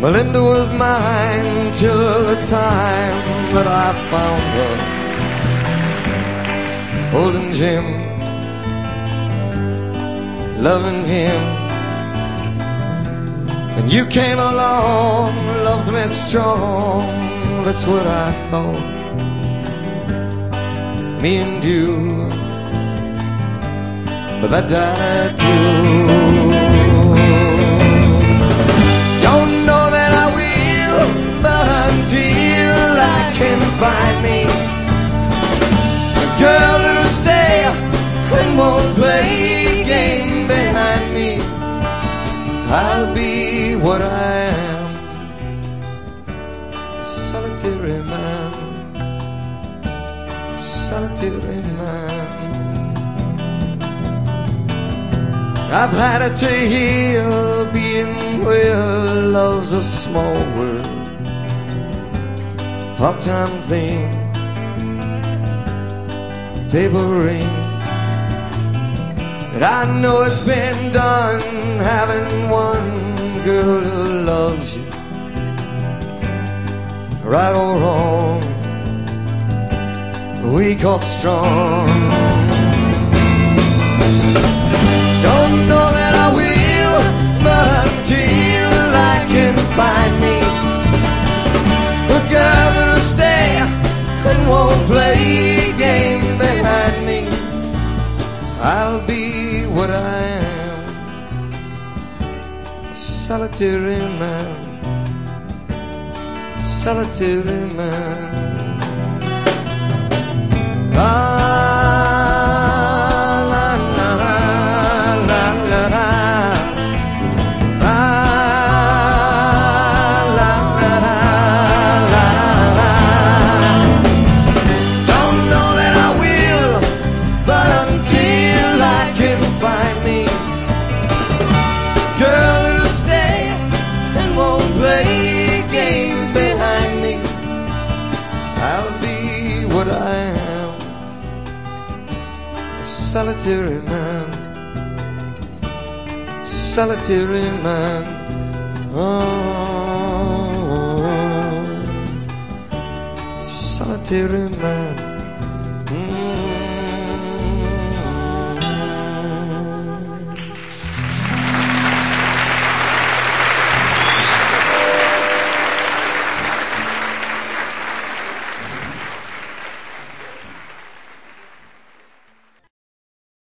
Melinda was mine till the time that I found her holding Jim, loving him. And you came along, loved me strong, that's what I thought. Me and you, but that died too. Can find me. A girl that'll stay and won't play games behind me, I'll be what I am, solitary man, solitary man. I've had it to hear being where love's a small word, part-time thing, paper ring. And I know it's been done having one girl who loves you, right or wrong, weak or strong. Play games behind me, I'll be what I am, solitary man, solitary man. Ah, solitary man, solitary man. Oh, solitary man.